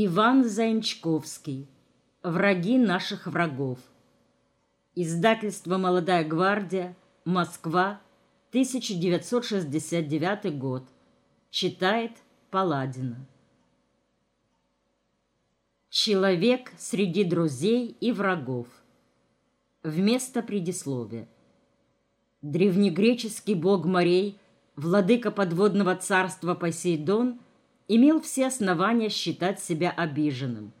Иван Заинчковский. Враги наших врагов. Издательство «Молодая гвардия», Москва, 1969 год. Читает Паладина. Человек среди друзей и врагов. Вместо предисловия. Древнегреческий бог морей, владыка подводного царства Посейдон – имел все основания считать себя обиженным.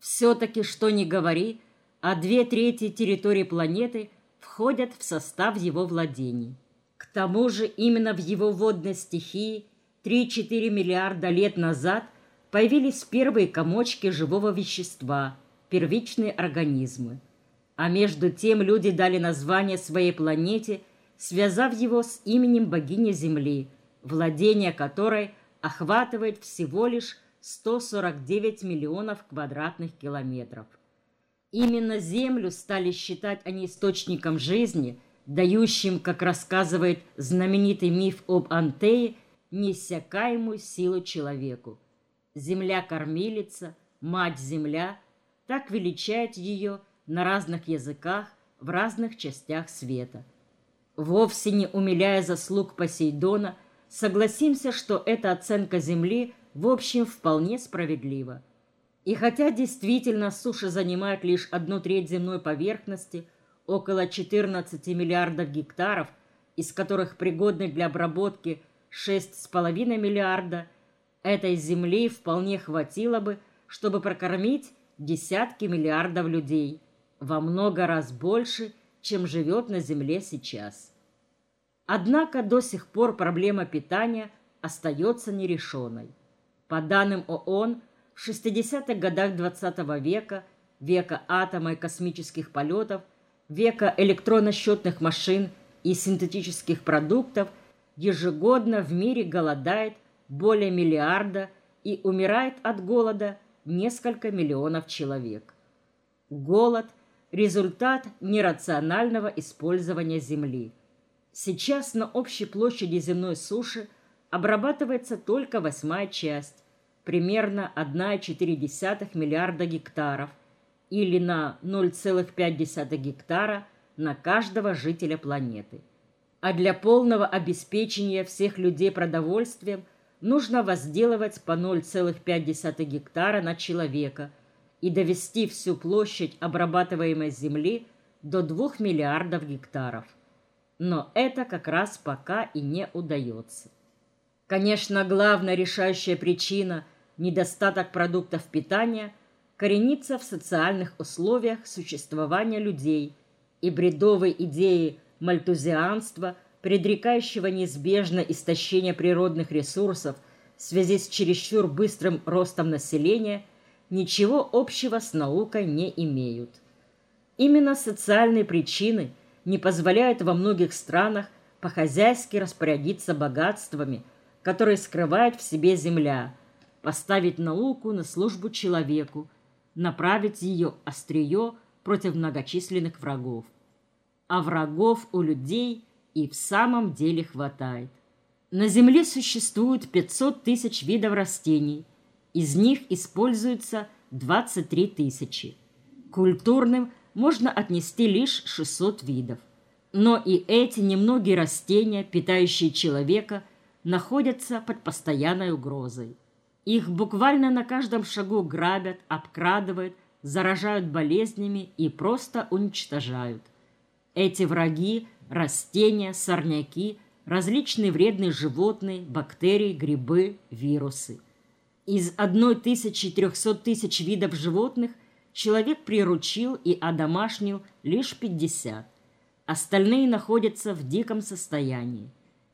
Все-таки, что ни говори, а две трети территории планеты входят в состав его владений. К тому же именно в его водной стихии 3-4 миллиарда лет назад появились первые комочки живого вещества, первичные организмы. А между тем люди дали название своей планете, связав его с именем богини Земли, владение которой – охватывает всего лишь 149 миллионов квадратных километров. Именно Землю стали считать они источником жизни, дающим, как рассказывает знаменитый миф об Антее, неиссякаемую силу человеку. Земля-кормилица, мать-земля, так величает ее на разных языках в разных частях света. Вовсе не умиляя заслуг Посейдона – Согласимся, что эта оценка Земли в общем вполне справедлива. И хотя действительно суша занимает лишь одну треть земной поверхности, около 14 миллиардов гектаров, из которых пригодны для обработки 6,5 миллиарда, этой земли вполне хватило бы, чтобы прокормить десятки миллиардов людей, во много раз больше, чем живет на Земле сейчас. Однако до сих пор проблема питания остается нерешенной. По данным ООН, в 60-х годах XX -го века, века атома и космических полетов, века электронно-счетных машин и синтетических продуктов, ежегодно в мире голодает более миллиарда и умирает от голода несколько миллионов человек. Голод – результат нерационального использования Земли – Сейчас на общей площади земной суши обрабатывается только восьмая часть, примерно 1,4 миллиарда гектаров, или на 0,5 гектара на каждого жителя планеты. А для полного обеспечения всех людей продовольствием нужно возделывать по 0,5 гектара на человека и довести всю площадь обрабатываемой земли до 2 миллиардов гектаров но это как раз пока и не удается. Конечно, главная решающая причина – недостаток продуктов питания – коренится в социальных условиях существования людей и бредовой идеи мальтузианства, предрекающего неизбежно истощение природных ресурсов в связи с чересчур быстрым ростом населения, ничего общего с наукой не имеют. Именно социальные причины – не позволяет во многих странах по-хозяйски распорядиться богатствами, которые скрывает в себе земля, поставить науку на службу человеку, направить ее острие против многочисленных врагов. А врагов у людей и в самом деле хватает. На Земле существует 500 тысяч видов растений, из них используется 23 тысячи. Культурным – можно отнести лишь 600 видов. Но и эти немногие растения, питающие человека, находятся под постоянной угрозой. Их буквально на каждом шагу грабят, обкрадывают, заражают болезнями и просто уничтожают. Эти враги – растения, сорняки, различные вредные животные, бактерии, грибы, вирусы. Из 1300 тысяч видов животных человек приручил и одомашнил лишь 50. Остальные находятся в диком состоянии.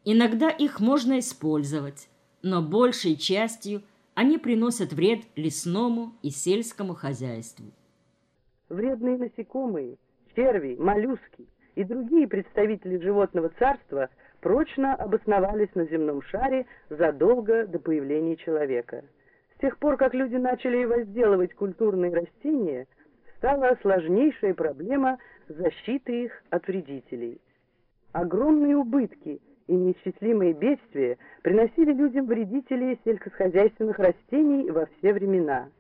Иногда их можно использовать, но большей частью они приносят вред лесному и сельскому хозяйству. Вредные насекомые, черви, моллюски и другие представители животного царства прочно обосновались на земном шаре задолго до появления человека. С тех пор, как люди начали возделывать культурные растения, стала сложнейшая проблема защиты их от вредителей. Огромные убытки и неисчислимые бедствия приносили людям вредители сельскохозяйственных растений во все времена –